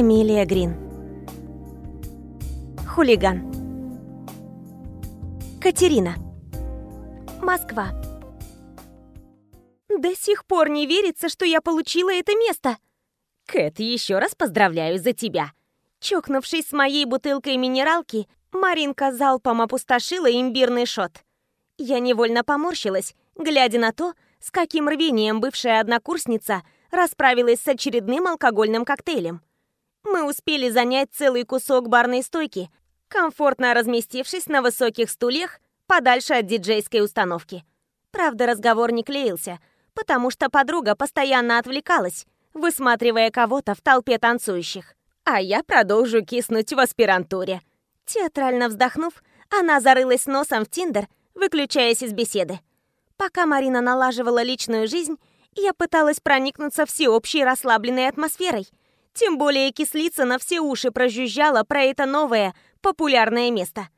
Эмилия Грин. Хулиган. Катерина. Москва. До сих пор не верится, что я получила это место. Кэт, еще раз поздравляю за тебя. Чокнувшись с моей бутылкой минералки, Маринка залпом опустошила имбирный шот. Я невольно поморщилась, глядя на то, с каким рвением бывшая однокурсница расправилась с очередным алкогольным коктейлем. Мы успели занять целый кусок барной стойки, комфортно разместившись на высоких стульях подальше от диджейской установки. Правда, разговор не клеился, потому что подруга постоянно отвлекалась, высматривая кого-то в толпе танцующих. А я продолжу киснуть в аспирантуре. Театрально вздохнув, она зарылась носом в Тиндер, выключаясь из беседы. Пока Марина налаживала личную жизнь, я пыталась проникнуться всеобщей расслабленной атмосферой. Тем более кислица на все уши прожужжала про это новое, популярное место.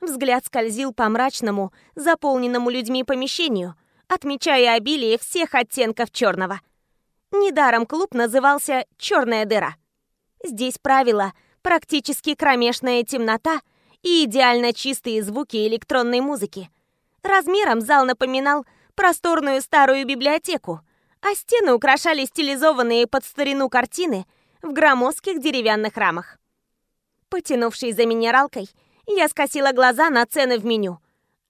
Взгляд скользил по мрачному, заполненному людьми помещению, отмечая обилие всех оттенков черного. Недаром клуб назывался «Черная дыра». Здесь правила практически кромешная темнота и идеально чистые звуки электронной музыки. Размером зал напоминал просторную старую библиотеку, а стены украшали стилизованные под старину картины в громоздких деревянных рамах. Потянувшись за минералкой, я скосила глаза на цены в меню.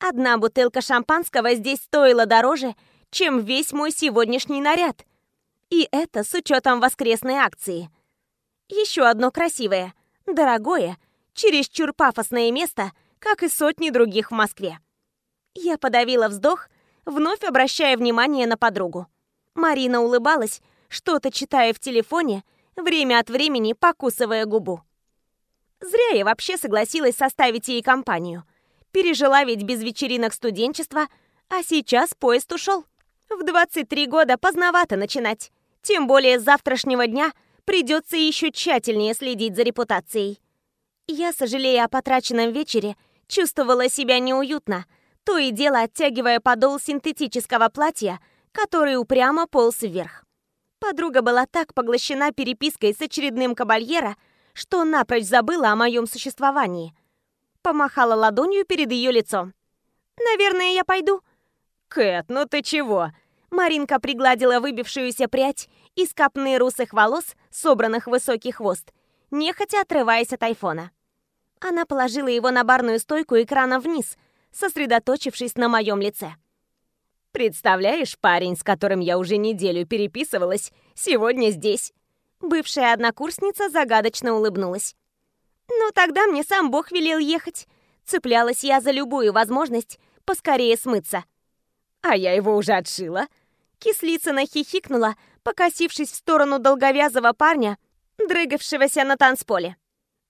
Одна бутылка шампанского здесь стоила дороже, чем весь мой сегодняшний наряд. И это с учетом воскресной акции. Еще одно красивое, дорогое, чересчур пафосное место, как и сотни других в Москве. Я подавила вздох, вновь обращая внимание на подругу. Марина улыбалась, что-то читая в телефоне, время от времени покусывая губу. Зря я вообще согласилась составить ей компанию. Пережила ведь без вечеринок студенчества, а сейчас поезд ушел. В 23 года поздновато начинать. Тем более с завтрашнего дня придется еще тщательнее следить за репутацией. Я, сожалея о потраченном вечере, чувствовала себя неуютно, то и дело оттягивая подол синтетического платья, который упрямо полз вверх. Подруга была так поглощена перепиской с очередным кабальера, что напрочь забыла о моем существовании. Помахала ладонью перед ее лицом. «Наверное, я пойду». «Кэт, ну ты чего?» Маринка пригладила выбившуюся прядь из копны русых волос, собранных в высокий хвост, нехотя отрываясь от айфона. Она положила его на барную стойку экрана вниз, сосредоточившись на моем лице. «Представляешь, парень, с которым я уже неделю переписывалась, сегодня здесь». Бывшая однокурсница загадочно улыбнулась. «Ну, тогда мне сам Бог велел ехать». Цеплялась я за любую возможность поскорее смыться. «А я его уже отшила». Кислицына хихикнула, покосившись в сторону долговязого парня, дрыгавшегося на танцполе.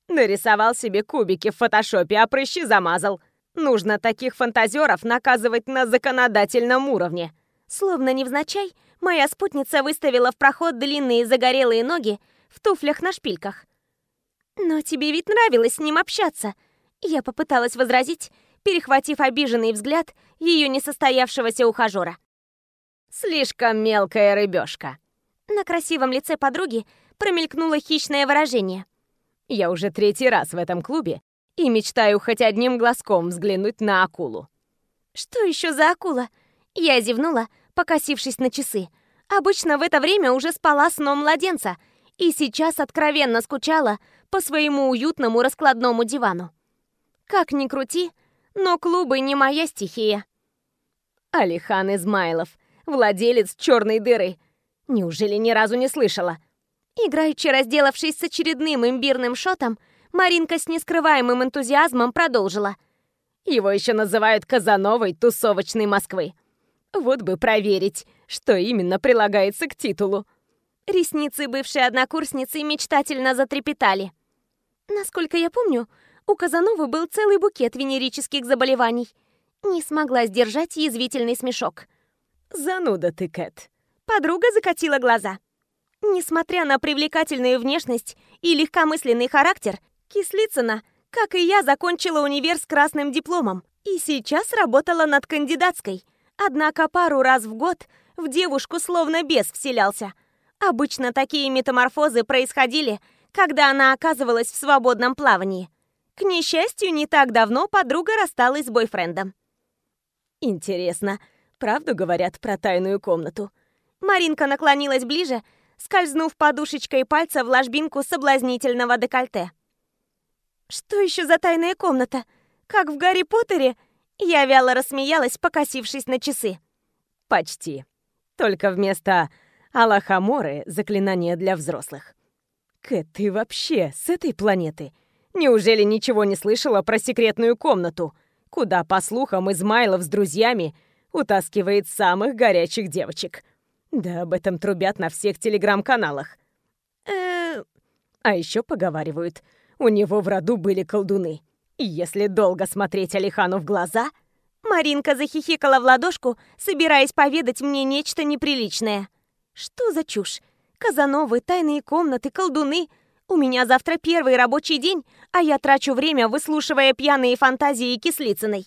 Нарисовал себе кубики в фотошопе, а прыщи замазал. Нужно таких фантазеров наказывать на законодательном уровне. Словно невзначай, моя спутница выставила в проход длинные загорелые ноги в туфлях на шпильках. «Но тебе ведь нравилось с ним общаться!» Я попыталась возразить, перехватив обиженный взгляд ее несостоявшегося ухажера. «Слишком мелкая рыбешка!» На красивом лице подруги промелькнуло хищное выражение. «Я уже третий раз в этом клубе и мечтаю хоть одним глазком взглянуть на акулу». «Что еще за акула?» Я зевнула, покосившись на часы. Обычно в это время уже спала сном младенца и сейчас откровенно скучала по своему уютному раскладному дивану. Как ни крути, но клубы не моя стихия. Алихан Измайлов, владелец черной дыры. Неужели ни разу не слышала? Играючи разделавшись с очередным имбирным шотом, Маринка с нескрываемым энтузиазмом продолжила. Его еще называют Казановой тусовочной Москвы. Вот бы проверить, что именно прилагается к титулу. Ресницы бывшей однокурсницы мечтательно затрепетали. Насколько я помню, у Казановы был целый букет венерических заболеваний. Не смогла сдержать язвительный смешок. «Зануда ты, Кэт!» Подруга закатила глаза. Несмотря на привлекательную внешность и легкомысленный характер, Кислицына, как и я, закончила универ с красным дипломом и сейчас работала над кандидатской. Однако пару раз в год в девушку словно бес вселялся. Обычно такие метаморфозы происходили, когда она оказывалась в свободном плавании. К несчастью, не так давно подруга рассталась с бойфрендом. Интересно, правду говорят про тайную комнату? Маринка наклонилась ближе, скользнув подушечкой пальца в ложбинку соблазнительного декольте. «Что еще за тайная комната? Как в Гарри Поттере?» Я вяло рассмеялась, покосившись на часы. «Почти. Только вместо Аллахаморы заклинание для взрослых. Кэт, ты вообще с этой планеты? Неужели ничего не слышала про секретную комнату, куда, по слухам, Измайлов с друзьями утаскивает самых горячих девочек?» Да об этом трубят на всех телеграм-каналах. Э, а еще поговаривают, у него в роду были колдуны. И если долго смотреть Алихану в глаза... Маринка захихикала в ладошку, собираясь поведать мне нечто неприличное. Что за чушь? Казановы, тайные комнаты, колдуны. У меня завтра первый рабочий день, а я трачу время, выслушивая пьяные фантазии Кислицыной.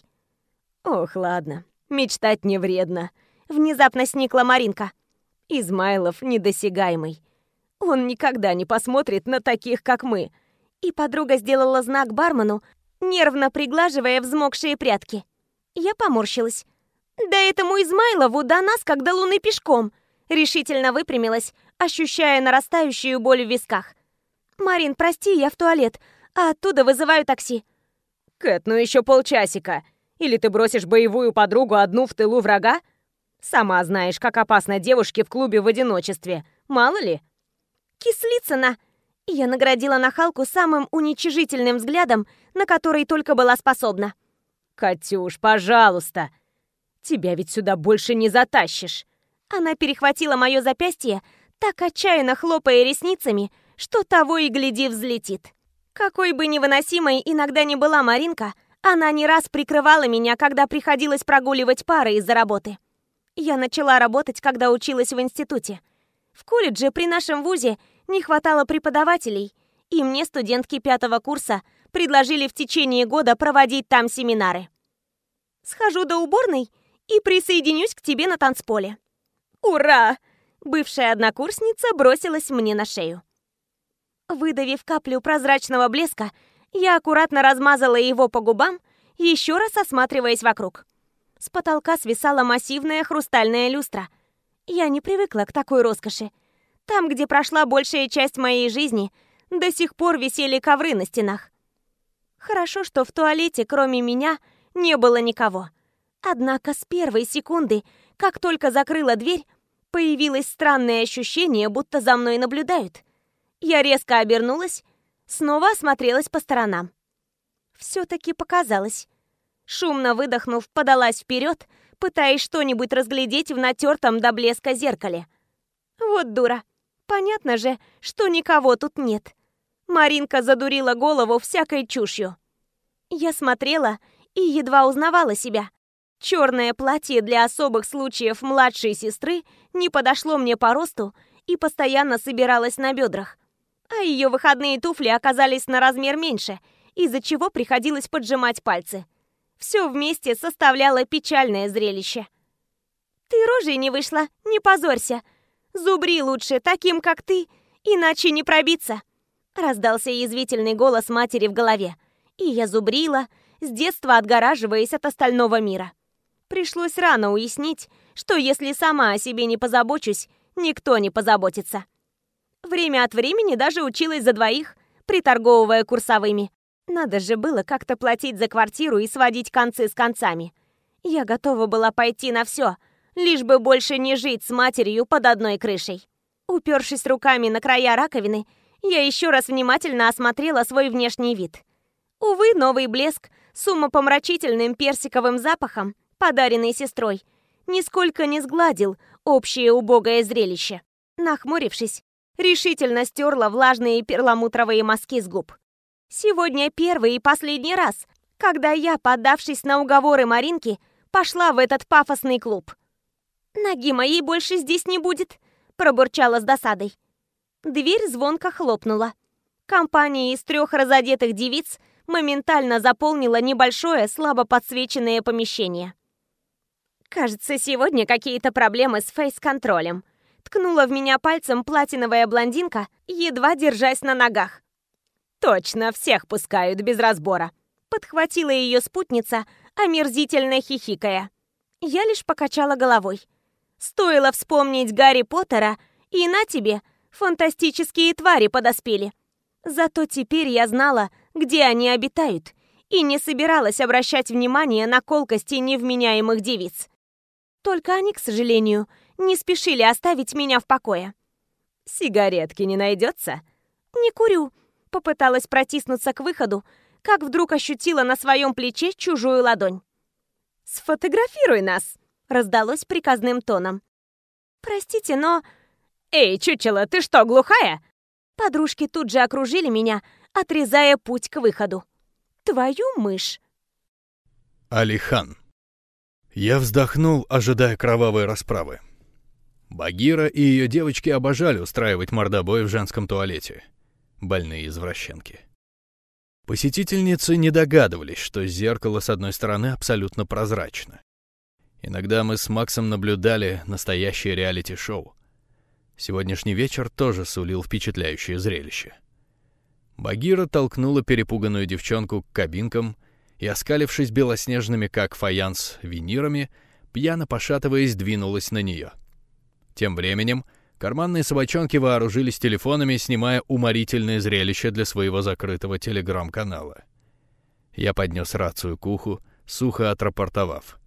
Ох, ладно, мечтать не вредно. Внезапно сникла Маринка. Измайлов недосягаемый. Он никогда не посмотрит на таких, как мы. И подруга сделала знак бармену, нервно приглаживая взмокшие прятки. Я поморщилась. «Да этому Измайлову до нас, как до луны пешком!» Решительно выпрямилась, ощущая нарастающую боль в висках. «Марин, прости, я в туалет, а оттуда вызываю такси». «Кэт, ну еще полчасика. Или ты бросишь боевую подругу одну в тылу врага?» Сама знаешь, как опасно девушке в клубе в одиночестве. Мало ли. Кислицына! Я наградила нахалку самым уничижительным взглядом, на который только была способна. «Катюш, пожалуйста! Тебя ведь сюда больше не затащишь!» Она перехватила мое запястье, так отчаянно хлопая ресницами, что того и гляди взлетит. Какой бы невыносимой иногда не была Маринка, она не раз прикрывала меня, когда приходилось прогуливать пары из-за работы. Я начала работать, когда училась в институте. В колледже при нашем вузе не хватало преподавателей, и мне, студентки пятого курса, предложили в течение года проводить там семинары. Схожу до уборной и присоединюсь к тебе на танцполе. Ура! Бывшая однокурсница бросилась мне на шею. Выдавив каплю прозрачного блеска, я аккуратно размазала его по губам, еще раз осматриваясь вокруг. С потолка свисала массивная хрустальная люстра. Я не привыкла к такой роскоши. Там, где прошла большая часть моей жизни, до сих пор висели ковры на стенах. Хорошо, что в туалете, кроме меня, не было никого. Однако с первой секунды, как только закрыла дверь, появилось странное ощущение, будто за мной наблюдают. Я резко обернулась, снова осмотрелась по сторонам. Все-таки показалось. Шумно выдохнув, подалась вперед, пытаясь что-нибудь разглядеть в натертом до блеска зеркале. Вот дура. Понятно же, что никого тут нет. Маринка задурила голову всякой чушью. Я смотрела и едва узнавала себя. Черное платье для особых случаев младшей сестры не подошло мне по росту и постоянно собиралось на бедрах. А ее выходные туфли оказались на размер меньше, из-за чего приходилось поджимать пальцы. Все вместе составляло печальное зрелище. «Ты рожей не вышла, не позорься. Зубри лучше, таким как ты, иначе не пробиться!» Раздался язвительный голос матери в голове. И я зубрила, с детства отгораживаясь от остального мира. Пришлось рано уяснить, что если сама о себе не позабочусь, никто не позаботится. Время от времени даже училась за двоих, приторговывая курсовыми. Надо же было как-то платить за квартиру и сводить концы с концами. Я готова была пойти на все, лишь бы больше не жить с матерью под одной крышей. Упершись руками на края раковины, я еще раз внимательно осмотрела свой внешний вид. Увы, новый блеск с умопомрачительным персиковым запахом, подаренный сестрой, нисколько не сгладил общее убогое зрелище. Нахмурившись, решительно стерла влажные перламутровые мазки с губ. Сегодня первый и последний раз, когда я, поддавшись на уговоры Маринки, пошла в этот пафосный клуб. «Ноги моей больше здесь не будет», – пробурчала с досадой. Дверь звонко хлопнула. Компания из трех разодетых девиц моментально заполнила небольшое, слабо подсвеченное помещение. «Кажется, сегодня какие-то проблемы с фейс-контролем», Ткнула в меня пальцем платиновая блондинка, едва держась на ногах. Точно, всех пускают без разбора. Подхватила ее спутница, омерзительно хихикая. Я лишь покачала головой. Стоило вспомнить Гарри Поттера, и на тебе, фантастические твари подоспели. Зато теперь я знала, где они обитают, и не собиралась обращать внимание на колкости невменяемых девиц. Только они, к сожалению, не спешили оставить меня в покое. «Сигаретки не найдется?» «Не курю», — попыталась протиснуться к выходу, как вдруг ощутила на своем плече чужую ладонь. «Сфотографируй нас!» — раздалось приказным тоном. «Простите, но...» «Эй, чучело, ты что, глухая?» Подружки тут же окружили меня, отрезая путь к выходу. «Твою мышь!» Алихан. Я вздохнул, ожидая кровавой расправы. Багира и ее девочки обожали устраивать мордобой в женском туалете. Больные извращенки. Посетительницы не догадывались, что зеркало с одной стороны абсолютно прозрачно. Иногда мы с Максом наблюдали настоящее реалити-шоу. Сегодняшний вечер тоже сулил впечатляющее зрелище. Багира толкнула перепуганную девчонку к кабинкам и, оскалившись белоснежными, как фаянс, винирами, пьяно пошатываясь, двинулась на нее. Тем временем Карманные собачонки вооружились телефонами, снимая уморительное зрелище для своего закрытого телеграм-канала. Я поднес рацию к уху, сухо отрапортовав.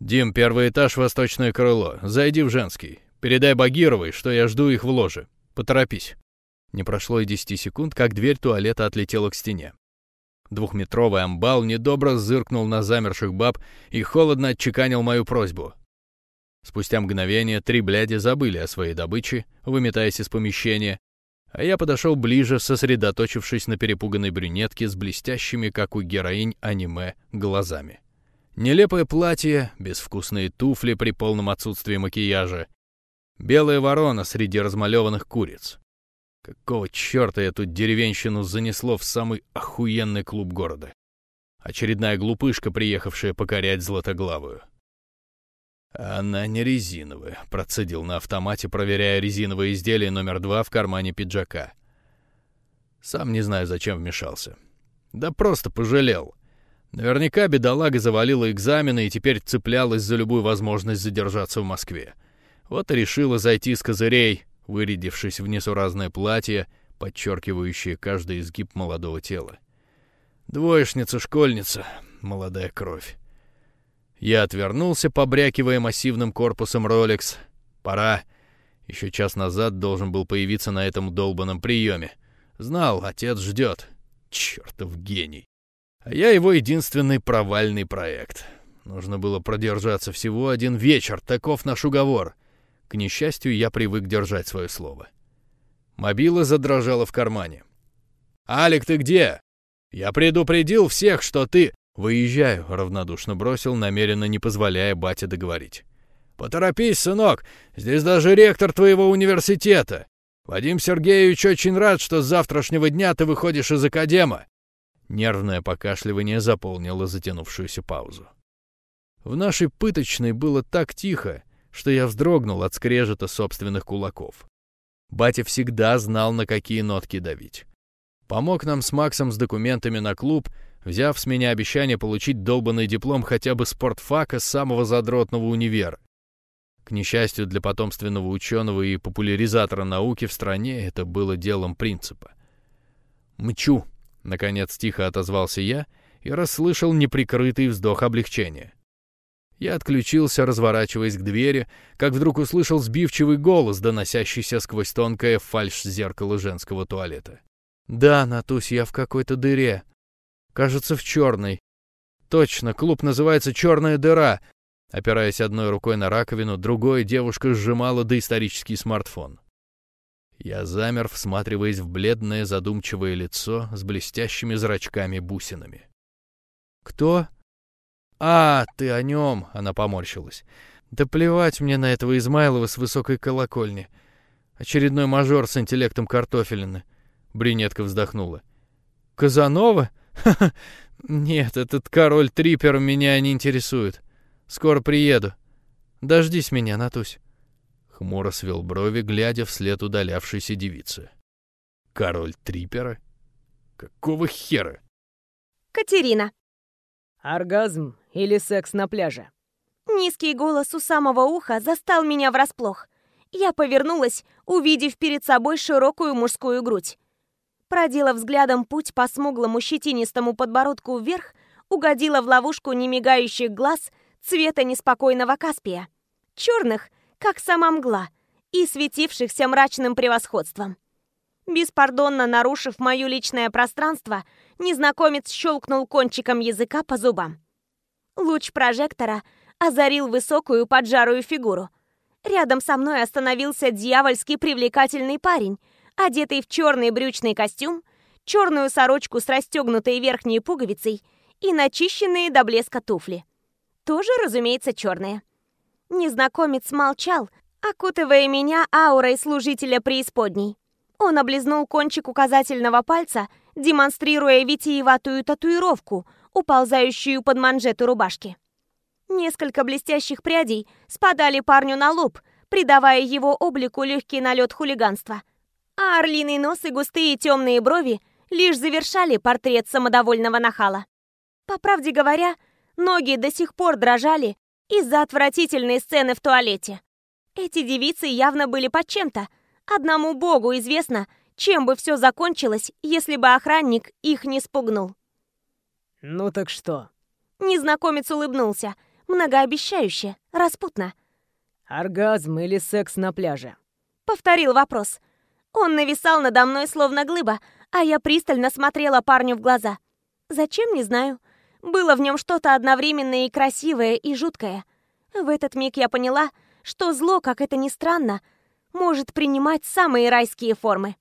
«Дим, первый этаж, восточное крыло. Зайди в женский. Передай Багировой, что я жду их в ложе. Поторопись». Не прошло и десяти секунд, как дверь туалета отлетела к стене. Двухметровый амбал недобро зыркнул на замерших баб и холодно отчеканил мою просьбу. Спустя мгновение три бляди забыли о своей добыче, выметаясь из помещения, а я подошел ближе, сосредоточившись на перепуганной брюнетке с блестящими, как у героинь аниме, глазами. Нелепое платье, безвкусные туфли при полном отсутствии макияжа, белая ворона среди размалеванных куриц. Какого черта я тут деревенщину занесло в самый охуенный клуб города? Очередная глупышка, приехавшая покорять Златоглавую. «Она не резиновая», — процедил на автомате, проверяя резиновое изделие номер два в кармане пиджака. Сам не знаю, зачем вмешался. Да просто пожалел. Наверняка бедолага завалила экзамены и теперь цеплялась за любую возможность задержаться в Москве. Вот и решила зайти с козырей, вырядившись в несуразное платье, подчеркивающее каждый изгиб молодого тела. Двоечница-школьница, молодая кровь. Я отвернулся, побрякивая массивным корпусом Rolex. Пора. Еще час назад должен был появиться на этом долбанном приеме. Знал, отец ждет. Чертов гений. А я его единственный провальный проект. Нужно было продержаться всего один вечер, таков наш уговор. К несчастью, я привык держать свое слово. Мобила задрожала в кармане. «Алик, ты где? Я предупредил всех, что ты...» «Выезжаю», — равнодушно бросил, намеренно не позволяя бате договорить. «Поторопись, сынок, здесь даже ректор твоего университета. Вадим Сергеевич очень рад, что с завтрашнего дня ты выходишь из академа». Нервное покашливание заполнило затянувшуюся паузу. В нашей пыточной было так тихо, что я вздрогнул от скрежета собственных кулаков. Батя всегда знал, на какие нотки давить. Помог нам с Максом с документами на клуб — взяв с меня обещание получить долбанный диплом хотя бы спортфака самого задротного универа. К несчастью для потомственного ученого и популяризатора науки в стране это было делом принципа. «Мчу», — наконец тихо отозвался я и расслышал неприкрытый вздох облегчения. Я отключился, разворачиваясь к двери, как вдруг услышал сбивчивый голос, доносящийся сквозь тонкое фальшь зеркало женского туалета. «Да, Натусь, я в какой-то дыре. Кажется, в черной. Точно, клуб называется «Черная дыра». Опираясь одной рукой на раковину, другой девушка сжимала доисторический смартфон. Я замер, всматриваясь в бледное задумчивое лицо с блестящими зрачками-бусинами. «Кто?» «А, ты о нем!» — она поморщилась. «Да плевать мне на этого Измайлова с высокой колокольни. Очередной мажор с интеллектом картофелины». Брюнетка вздохнула. «Казанова? Ха-ха, нет, этот король Трипер меня не интересует. Скоро приеду. Дождись меня, Натусь. Хмуро свел брови, глядя вслед удалявшейся девицы. Король Трипера? Какого хера? Катерина. Оргазм или секс на пляже? Низкий голос у самого уха застал меня врасплох. Я повернулась, увидев перед собой широкую мужскую грудь. Проделав взглядом путь по смуглому щетинистому подбородку вверх, угодила в ловушку немигающих глаз цвета неспокойного Каспия. Черных, как сама мгла, и светившихся мрачным превосходством. Беспардонно нарушив мое личное пространство, незнакомец щелкнул кончиком языка по зубам. Луч прожектора озарил высокую поджарую фигуру. Рядом со мной остановился дьявольски привлекательный парень, одетый в черный брючный костюм, черную сорочку с расстегнутой верхней пуговицей и начищенные до блеска туфли. Тоже, разумеется, черные. Незнакомец молчал, окутывая меня аурой служителя преисподней. Он облизнул кончик указательного пальца, демонстрируя витиеватую татуировку, уползающую под манжету рубашки. Несколько блестящих прядей спадали парню на лоб, придавая его облику легкий налет хулиганства. А орлиный нос и густые темные брови лишь завершали портрет самодовольного нахала. По правде говоря, ноги до сих пор дрожали из-за отвратительной сцены в туалете. Эти девицы явно были под чем-то. Одному богу известно, чем бы все закончилось, если бы охранник их не спугнул. «Ну так что?» Незнакомец улыбнулся, многообещающе, распутно. «Оргазм или секс на пляже?» Повторил вопрос. Он нависал надо мной, словно глыба, а я пристально смотрела парню в глаза. Зачем, не знаю. Было в нем что-то одновременное и красивое, и жуткое. В этот миг я поняла, что зло, как это ни странно, может принимать самые райские формы.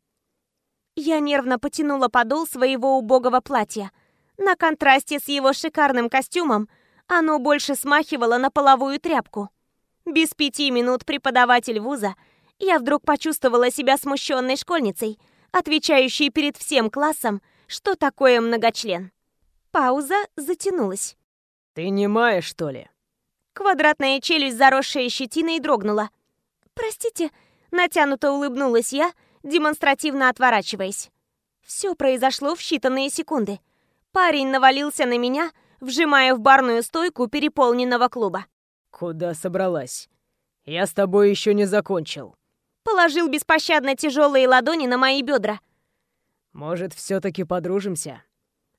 Я нервно потянула подол своего убогого платья. На контрасте с его шикарным костюмом оно больше смахивало на половую тряпку. Без пяти минут преподаватель вуза я вдруг почувствовала себя смущенной школьницей, отвечающей перед всем классом, что такое многочлен. Пауза затянулась. «Ты немая, что ли?» Квадратная челюсть, заросшая щетиной, дрогнула. «Простите», — натянуто улыбнулась я, демонстративно отворачиваясь. Все произошло в считанные секунды. Парень навалился на меня, вжимая в барную стойку переполненного клуба. «Куда собралась? Я с тобой еще не закончил». Положил беспощадно тяжелые ладони на мои бедра. «Может, все-таки подружимся?»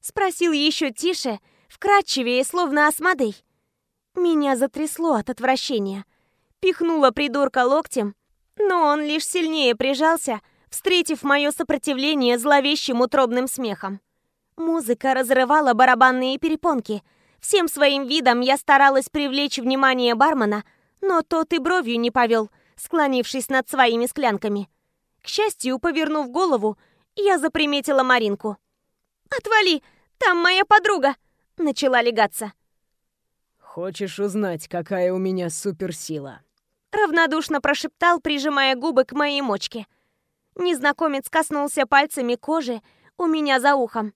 Спросил еще тише, вкрадчивее, словно Асмодей. Меня затрясло от отвращения. Пихнула придурка локтем, но он лишь сильнее прижался, встретив мое сопротивление зловещим утробным смехом. Музыка разрывала барабанные перепонки. Всем своим видом я старалась привлечь внимание бармена, но тот и бровью не повел, склонившись над своими склянками. К счастью, повернув голову, я заприметила Маринку. «Отвали! Там моя подруга!» — начала легаться. «Хочешь узнать, какая у меня суперсила?» Равнодушно прошептал, прижимая губы к моей мочке. Незнакомец коснулся пальцами кожи у меня за ухом.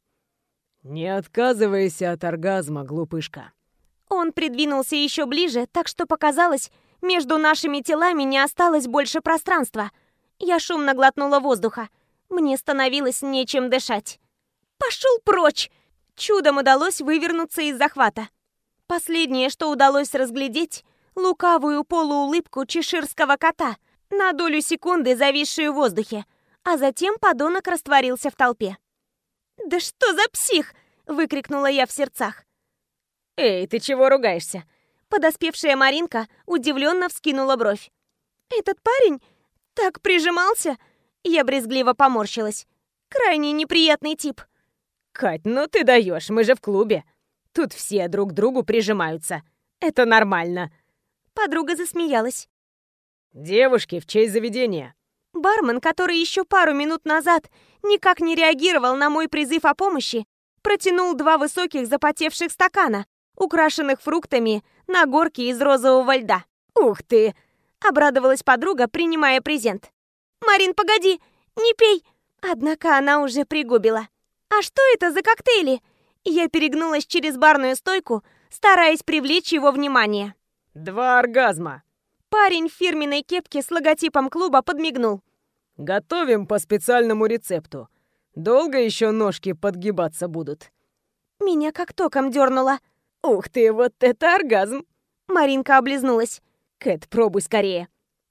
«Не отказывайся от оргазма, глупышка». Он придвинулся еще ближе, так что показалось, между нашими телами не осталось больше пространства. Я шумно глотнула воздуха. Мне становилось нечем дышать. «Пошел прочь!» Чудом удалось вывернуться из захвата. Последнее, что удалось разглядеть, лукавую полуулыбку чеширского кота, на долю секунды зависшую в воздухе, а затем подонок растворился в толпе. «Да что за псих!» — выкрикнула я в сердцах. «Эй, ты чего ругаешься?» Подоспевшая Маринка удивленно вскинула бровь. «Этот парень так прижимался!» Я брезгливо поморщилась. «Крайне неприятный тип». «Кать, ну ты даешь, мы же в клубе. Тут все друг к другу прижимаются. Это нормально». Подруга засмеялась. «Девушки, в честь заведения?» Бармен, который еще пару минут назад никак не реагировал на мой призыв о помощи, протянул два высоких запотевших стакана, украшенных фруктами на горке из розового льда. «Ух ты!» — обрадовалась подруга, принимая презент. «Марин, погоди! Не пей!» Однако она уже пригубила. «А что это за коктейли?» Я перегнулась через барную стойку, стараясь привлечь его внимание. «Два оргазма!» Парень в фирменной кепке с логотипом клуба подмигнул. «Готовим по специальному рецепту. Долго еще ножки подгибаться будут?» Меня как током дернуло. «Ух ты, вот это оргазм!» Маринка облизнулась. «Кэт, пробуй скорее».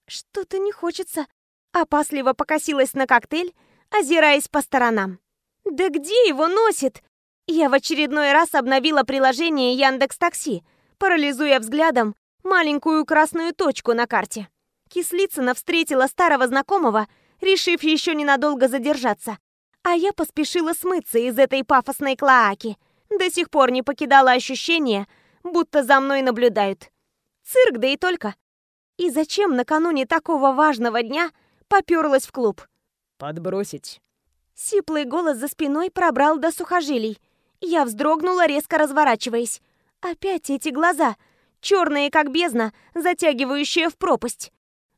«Что-то не хочется». Опасливо покосилась на коктейль, озираясь по сторонам. «Да где его носит?» Я в очередной раз обновила приложение Яндекс Такси, парализуя взглядом маленькую красную точку на карте. Кислицына встретила старого знакомого, решив еще ненадолго задержаться. А я поспешила смыться из этой пафосной клоаки. До сих пор не покидало ощущение, будто за мной наблюдают. Цирк, да и только. И зачем накануне такого важного дня попёрлась в клуб? «Подбросить». Сиплый голос за спиной пробрал до сухожилий. Я вздрогнула, резко разворачиваясь. Опять эти глаза — черные как бездна, затягивающие в пропасть.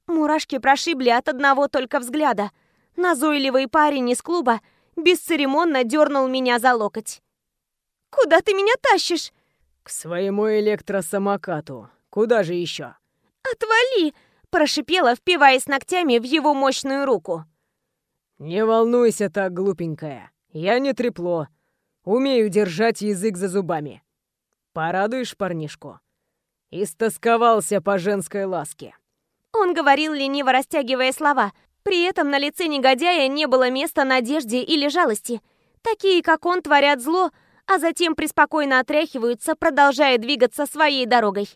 Мурашки прошибли от одного только взгляда. Назойливый парень из клуба бесцеремонно дернул меня за локоть. «Куда ты меня тащишь?» «К своему электросамокату. Куда же еще?» «Отвали!» – прошипела, впиваясь ногтями в его мощную руку. «Не волнуйся так, глупенькая. Я не трепло. Умею держать язык за зубами. Порадуешь парнишку?» Истосковался по женской ласке. Он говорил, лениво растягивая слова. При этом на лице негодяя не было места надежде или жалости. Такие, как он, творят зло, а затем преспокойно отряхиваются, продолжая двигаться своей дорогой.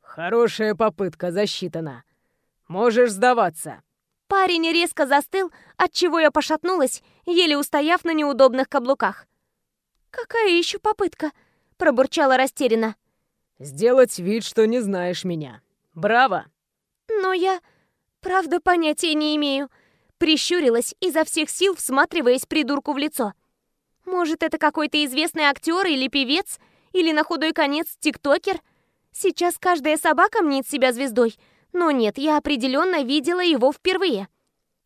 «Хорошая попытка засчитана. Можешь сдаваться». Парень резко застыл, отчего я пошатнулась, еле устояв на неудобных каблуках. «Какая еще попытка?» – пробурчала растерянно. Сделать вид, что не знаешь меня. Браво!» «Но я, правда, понятия не имею». Прищурилась, изо всех сил всматриваясь придурку в лицо. «Может, это какой-то известный актер или певец? Или на худой конец тиктокер? Сейчас каждая собака мнит себя звездой. Но нет, я определенно видела его впервые.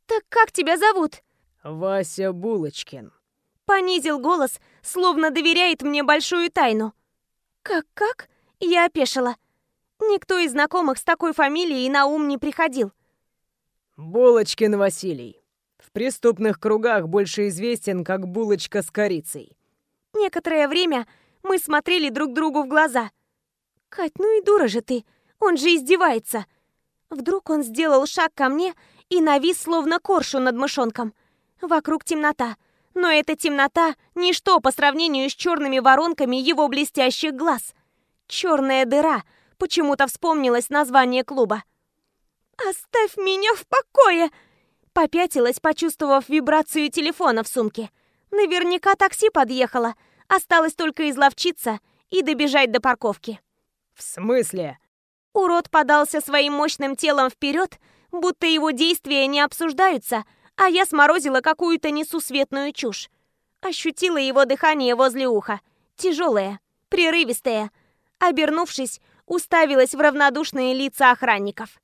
Так как тебя зовут?» «Вася Булочкин». Понизил голос, словно доверяет мне большую тайну. «Как-как?» Я опешила. Никто из знакомых с такой фамилией на ум не приходил. Булочкин Василий. В преступных кругах больше известен как булочка с корицей. Некоторое время мы смотрели друг другу в глаза. «Кать, ну и дура же ты, он же издевается!» Вдруг он сделал шаг ко мне и навис, словно коршу над мышонком. Вокруг темнота, но эта темнота — ничто по сравнению с черными воронками его блестящих глаз — Черная дыра. Почему-то вспомнилось название клуба. «Оставь меня в покое!» Попятилась, почувствовав вибрацию телефона в сумке. Наверняка такси подъехало. Осталось только изловчиться и добежать до парковки. «В смысле?» Урод подался своим мощным телом вперед, будто его действия не обсуждаются, а я сморозила какую-то несусветную чушь. Ощутила его дыхание возле уха. Тяжелое, прерывистое, Обернувшись, уставилась в равнодушные лица охранников.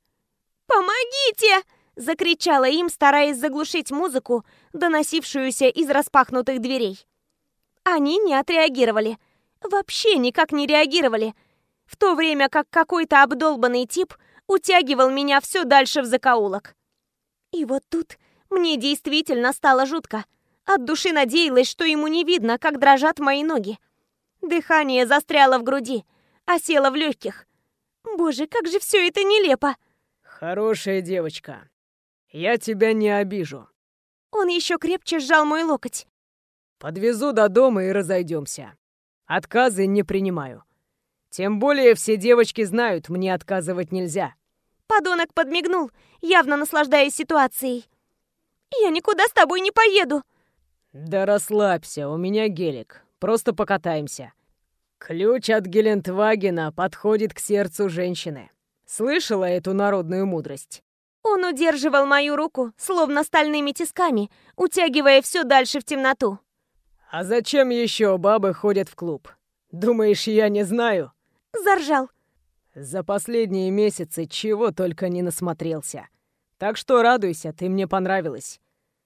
«Помогите!» — закричала им, стараясь заглушить музыку, доносившуюся из распахнутых дверей. Они не отреагировали. Вообще никак не реагировали. В то время как какой-то обдолбанный тип утягивал меня все дальше в закоулок. И вот тут мне действительно стало жутко. От души надеялась, что ему не видно, как дрожат мои ноги. Дыхание застряло в груди — осела в легких. Боже, как же все это нелепо. Хорошая девочка. Я тебя не обижу. Он еще крепче сжал мой локоть. Подвезу до дома и разойдемся. Отказы не принимаю. Тем более все девочки знают, мне отказывать нельзя. Подонок подмигнул, явно наслаждаясь ситуацией. Я никуда с тобой не поеду. Да расслабься, у меня гелик. Просто покатаемся. Ключ от Гелендвагена подходит к сердцу женщины. Слышала эту народную мудрость? Он удерживал мою руку, словно стальными тисками, утягивая все дальше в темноту. А зачем еще бабы ходят в клуб? Думаешь, я не знаю? Заржал. За последние месяцы чего только не насмотрелся. Так что радуйся, ты мне понравилась.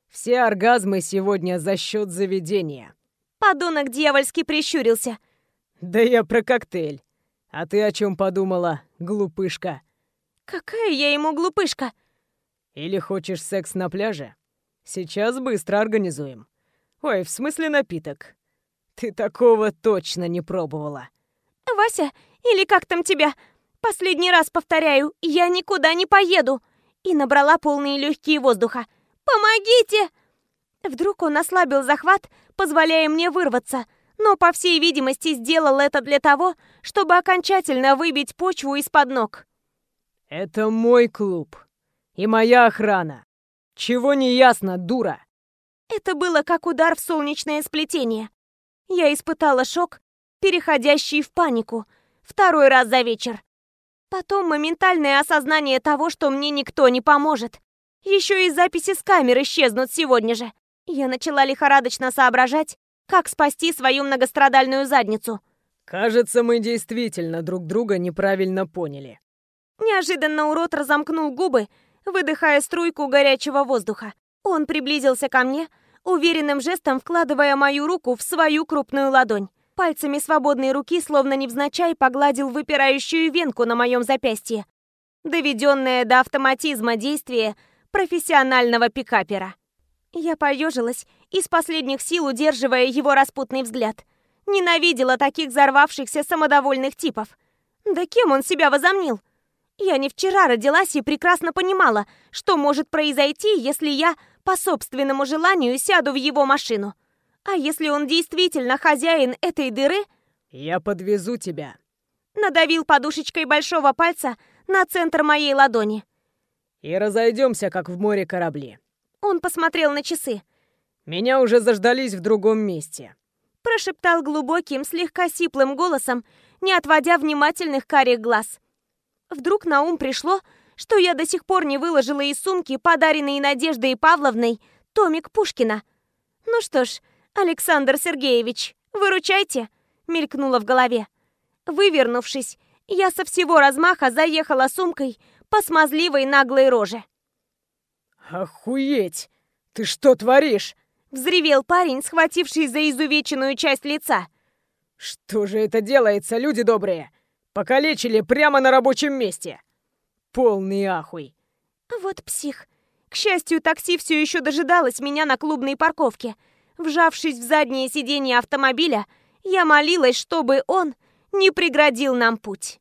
Все оргазмы сегодня за счет заведения. Подонок дьявольски прищурился — «Да я про коктейль. А ты о чем подумала, глупышка?» Какая я ему глупышка. Или хочешь секс на пляже? Сейчас быстро организуем. Ой, в смысле напиток. Ты такого точно не пробовала. Вася, или как там тебя? Последний раз повторяю, я никуда не поеду. И набрала полные легкие воздуха. Помогите! Вдруг он ослабил захват, позволяя мне вырваться, но, по всей видимости, сделал это для того, чтобы окончательно выбить почву из-под ног. «Это мой клуб и моя охрана. Чего не ясно, дура?» Это было как удар в солнечное сплетение. Я испытала шок, переходящий в панику, второй раз за вечер. Потом моментальное осознание того, что мне никто не поможет. Еще и записи с камер исчезнут сегодня же. Я начала лихорадочно соображать, как спасти свою многострадальную задницу. Кажется, мы действительно друг друга неправильно поняли. Неожиданно урод разомкнул губы, выдыхая струйку горячего воздуха. Он приблизился ко мне, уверенным жестом вкладывая мою руку в свою крупную ладонь. Пальцами свободной руки, словно невзначай, погладил выпирающую венку на моем запястье. Доведенное до автоматизма действие профессионального пикапера. Я поежилась, из последних сил удерживая его распутный взгляд. Ненавидела таких взорвавшихся самодовольных типов. Да кем он себя возомнил? Я не вчера родилась и прекрасно понимала, что может произойти, если я по собственному желанию сяду в его машину. А если он действительно хозяин этой дыры... Я подвезу тебя. Надавил подушечкой большого пальца на центр моей ладони. И разойдемся, как в море корабли. Он посмотрел на часы. «Меня уже заждались в другом месте», — прошептал глубоким, слегка сиплым голосом, не отводя внимательных карих глаз. Вдруг на ум пришло, что я до сих пор не выложила из сумки, подаренной Надеждой Павловной, томик Пушкина. «Ну что ж, Александр Сергеевич, выручайте!» — мелькнуло в голове. Вывернувшись, я со всего размаха заехала сумкой по смазливой наглой роже. «Охуеть! Ты что творишь?» Взревел парень, схвативший за изувеченную часть лица. «Что же это делается, люди добрые? Покалечили прямо на рабочем месте!» Полный ахуй. Вот псих. К счастью, такси все еще дожидалось меня на клубной парковке. Вжавшись в заднее сиденье автомобиля, я молилась, чтобы он не преградил нам путь.